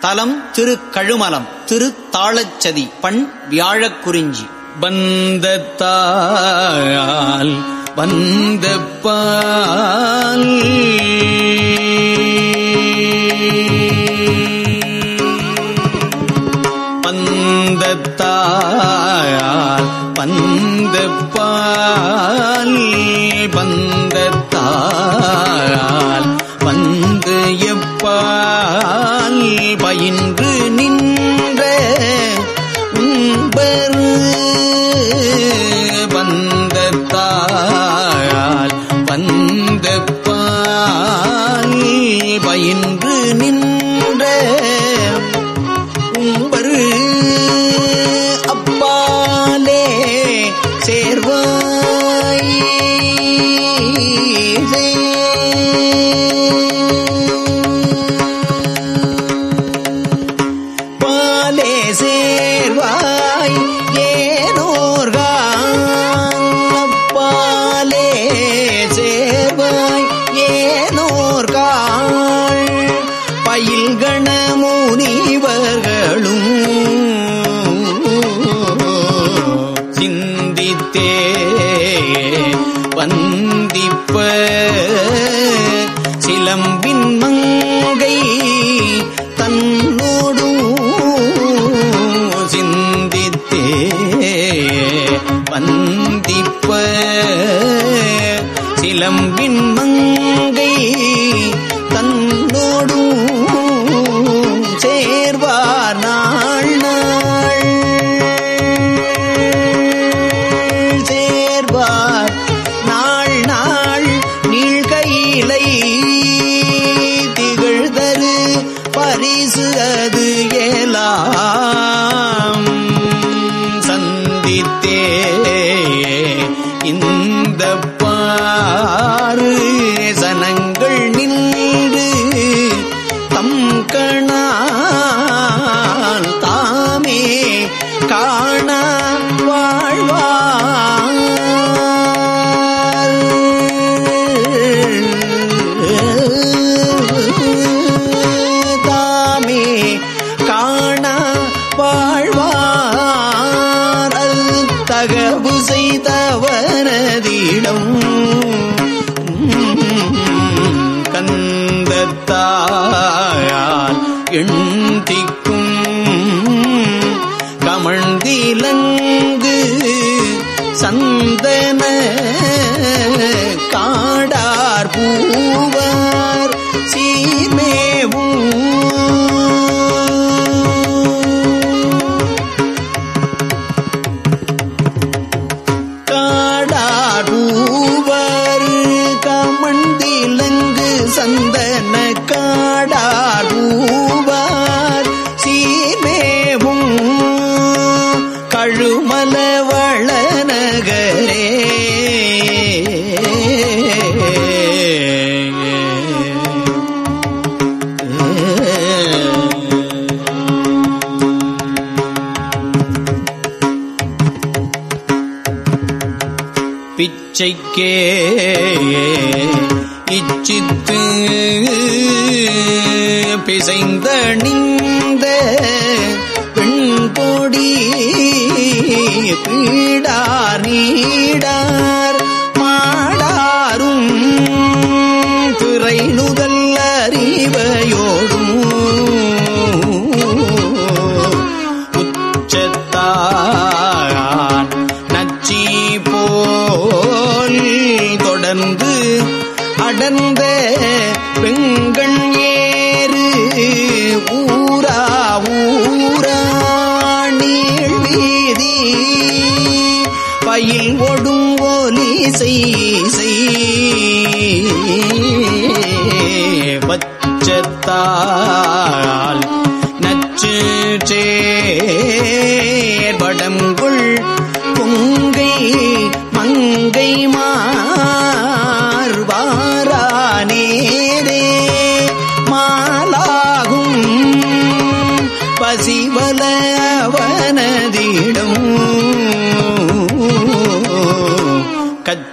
தலம் திரு கழுமலம் திரு தாளச்சதி பண் வியாழக்குறிஞ்சி பந்தத்தால் வந்த பால். பந்தத்தால் பந்த பால். பயில்கண மூனி இச்சைக்கே இச்சித்து பிசைந்த நிந்த பெண்கொடி பீடா நீடா. பச்சத்தால் நச்சு சேர் வடங்குள் பொங்கை மங்கை மா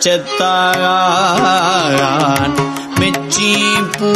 செத்தான் மெச்சி பூ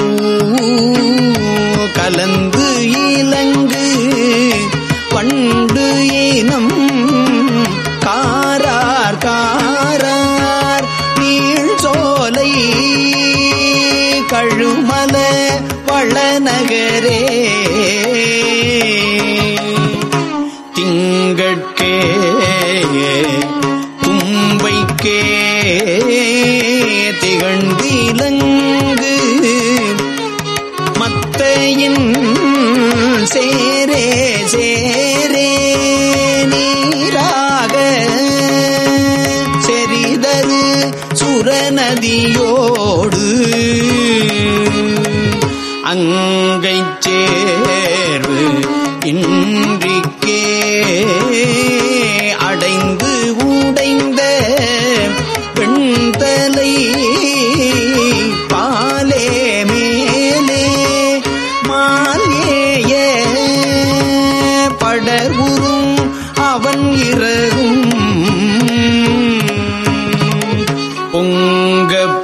நீராக செறிதரு சுரநதியோடு அங்கை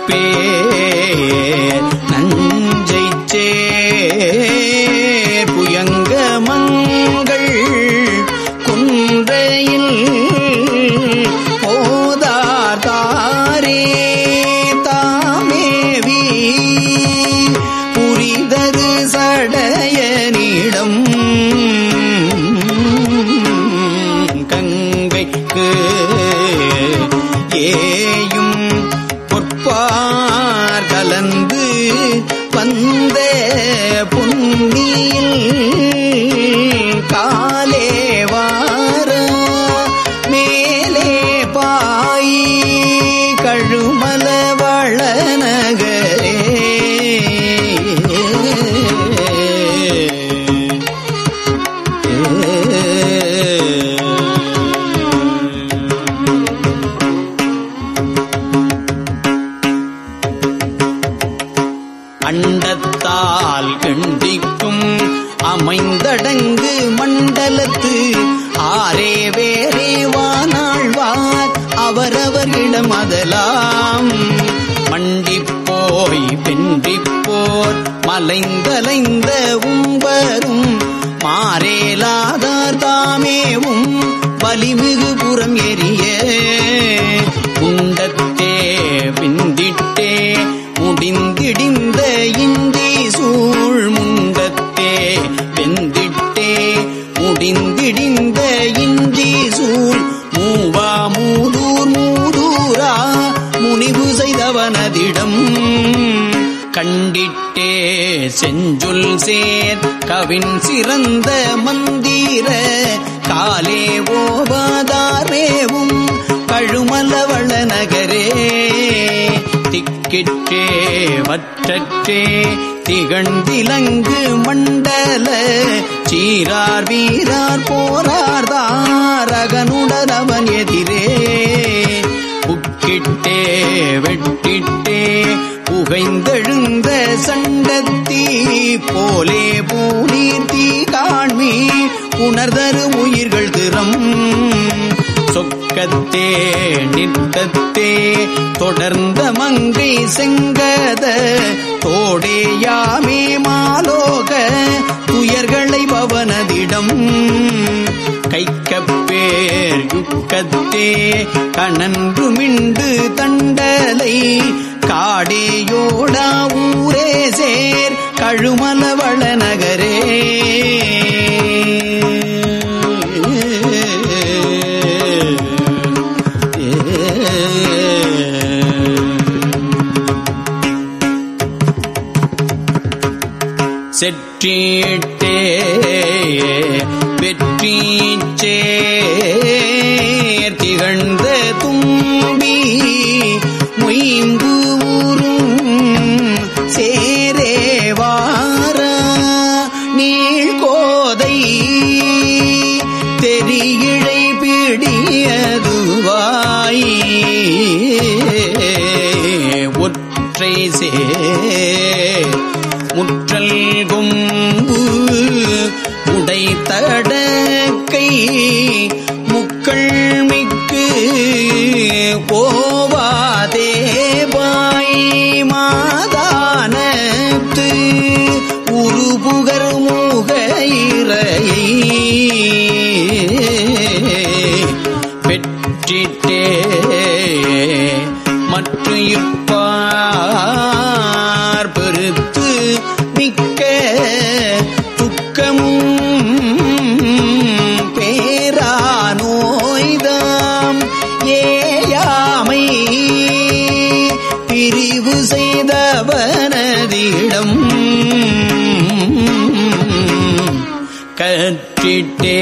பொங்கப்பே நன் அதலாம் மண்டிப்போய் வென்றிப்போர். மலைந்தலைந்த உம்பரும் மாறேலாதார் தாமேவும். வலிமிகு புறம் எரி கவின் சிறந்த மந்திர காலே ஓவாதாரேவும் கழுமலவள நகரே. திக்கிற்றே வற்றற்றே திகழ்ந்திலங்கு மண்டல சீரார் வீரார் போரார் தாரகனுடனவன் எதிரே. உக்கிட்டே வெட்டிட்டே புகைந்தெழுந்த சண்டத்தி போலே பூநீர் தீ காண்மி உணர்தரு உயிர்கள் திறம். சொக்கத்தே நித்தத்தே தொடர்ந்த மங்கை செங்கத தோடே யாமே மாலோக துயர்களை பவனதிடம். கைக்கப்பேர் யுக்கத்தே கணன்று மிண்டு தண்டலை காடேயோடா ஊரே சேர் கழுமலவள நகரே. வெற்றியிட்டே வெற்றி சேர் போவாதே பாய் மாதானத்து உருபுகர் முகையிறையை கற்றிட்டே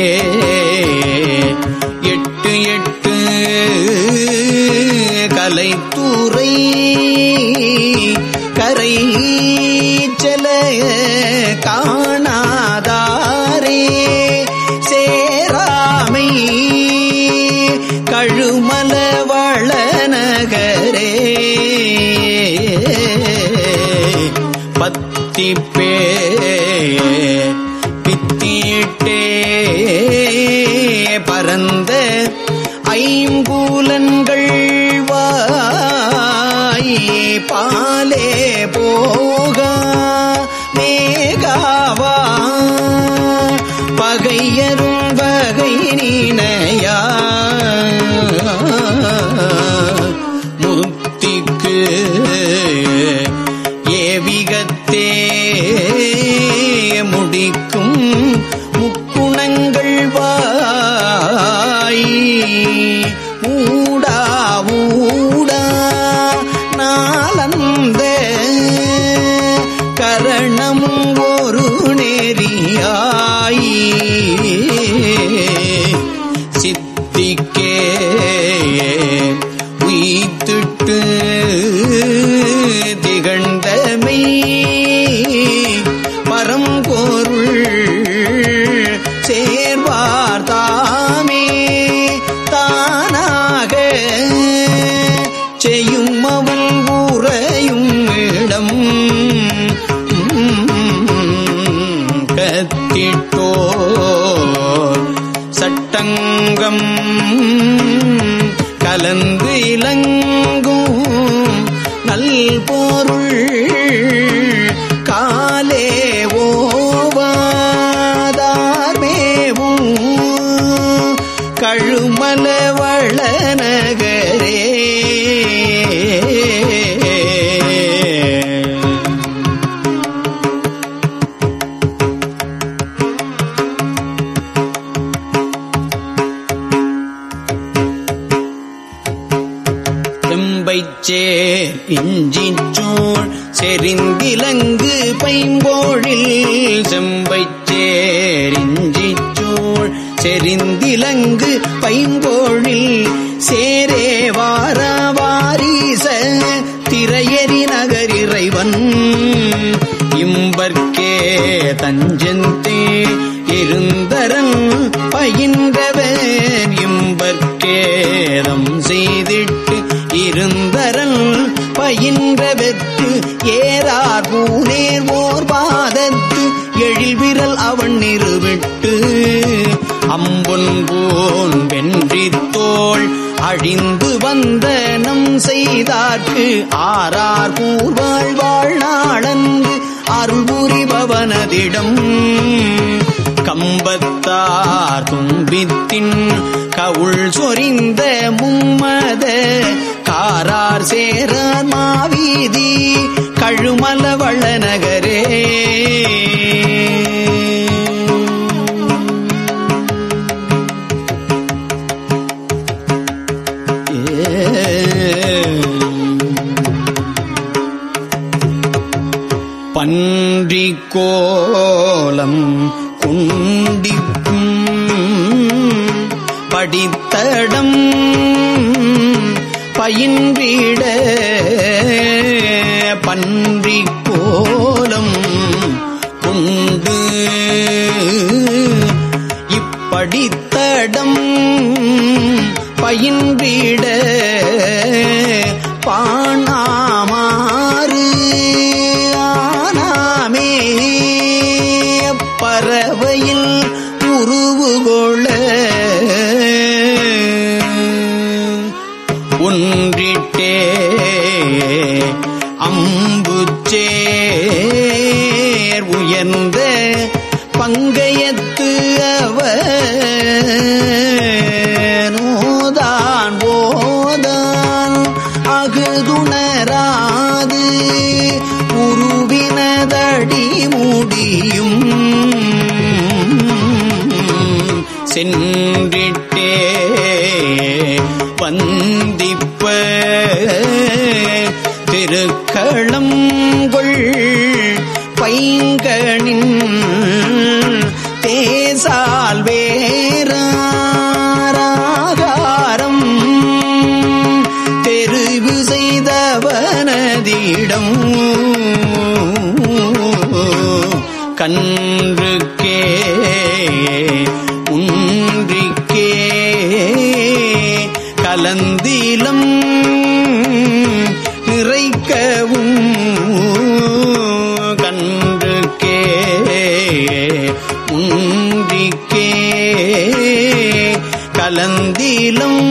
ஐம்பூலன்கள் மனமும் ஒரு நெறியாய் கலந்து இலங்கும். நல் போருள் செறிந்திலங்கு பைம்போழில் செம்பைச்சேர் இஞ்சிச்சூழ் செறிந்திலங்கு பைம்போழில் சேரே வாரவாரீச திரையறி நகரிறைவன். இம்பர்க்கே தஞ்சந்தே இருந்தரன் பயின்றவர் இம்பர்க்கேதம் செய்திட்டு இருந்தரன் பயின்றவெற்று ஏறார் பூனேர் ஓர் பாதத்து எழில் விரல் அவன் நிறுவிட்டு அம்பொன் போன் வென்றித்தோள் அழிந்து வந்த நம் செய்தார்க்கு ஆறார் கூர்வாழ் வாழ்நாளன்று அருள் புரிபவனதிடம். கம்பத்தார் தும்பித்தின் கவுள் சொறிந்த மும்மத காரார் சேரார் மாவீதி கழுமல நகரே பன்றி கோலம் குண்டிக்கும் படித்தடம் பயின்றிட பன்றி கோலம் கொண்டு இப்படித்தடம் பயின்றிட அம்புச்சேர் பங்கையத்து பங்கயத்து அவனோதான் போதான் அகுதுணராது. உருவினதடி முடியும். சென்றிட்டே வந்திப்ப திருக்களம் கொள் பைங்கனின் தேசால் வேறாராகாரம். தெரிவு செய்தவனதிடம் கலந்திலும்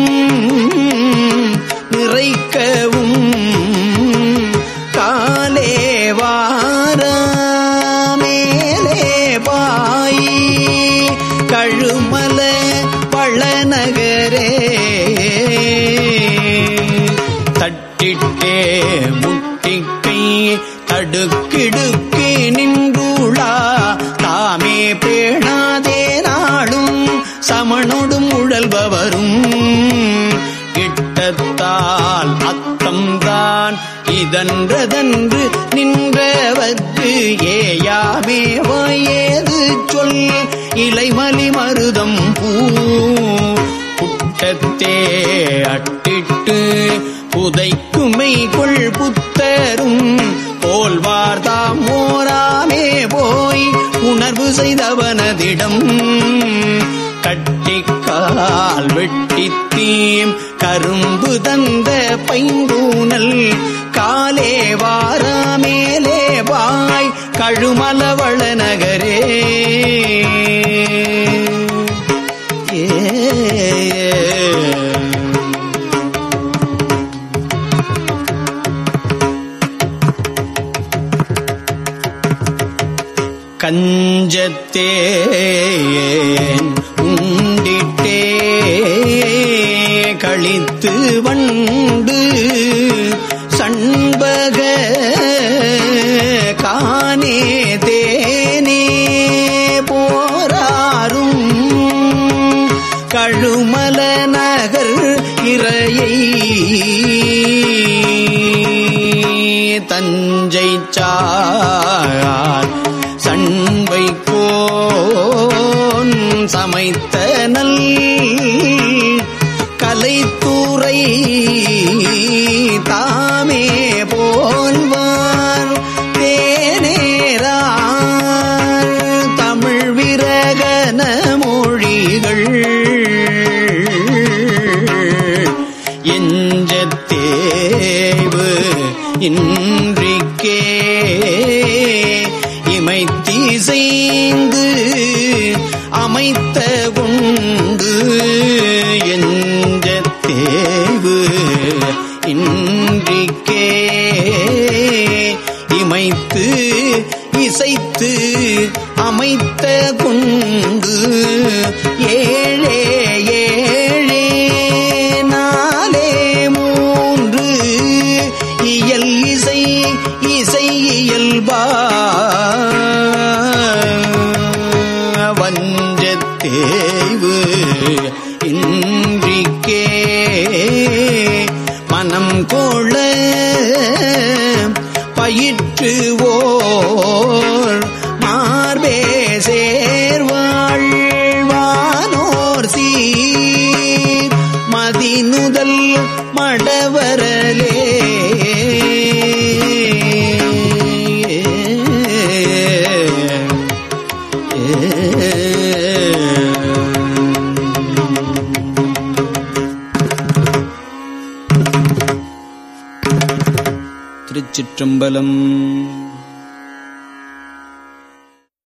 இதன்றதன்று நின்றவர்க்கு ஏயாமே வாயேது சொல். இலைமலி மருதம் பூ புட்டத்தே அட்டிட்டு புதைக்குமை கொள் புத்தரும். போல்வார்தாம் ஓராமே போய் உணர்வு செய்தவனதிடம். கட்ட கட்டிக்கால் வெட்டித்தீம் கரும்பு தந்த பைங்கூனல். காலே வாரா மேலே வாய் கழுமலவள நகரே கஞ்சத்தே கழித்து வண்டு சண்பக காணே தேனே போராறும் கழுமல நகர் இறையை தஞ்சை சார் அமைத்த உண்டு. குண்டு தேவு இன்றிக்கே இமைத்து இசைத்து அமைத்த குண்டு கோள பயிற்றுவோர். திருச்சிற்றம்பலம்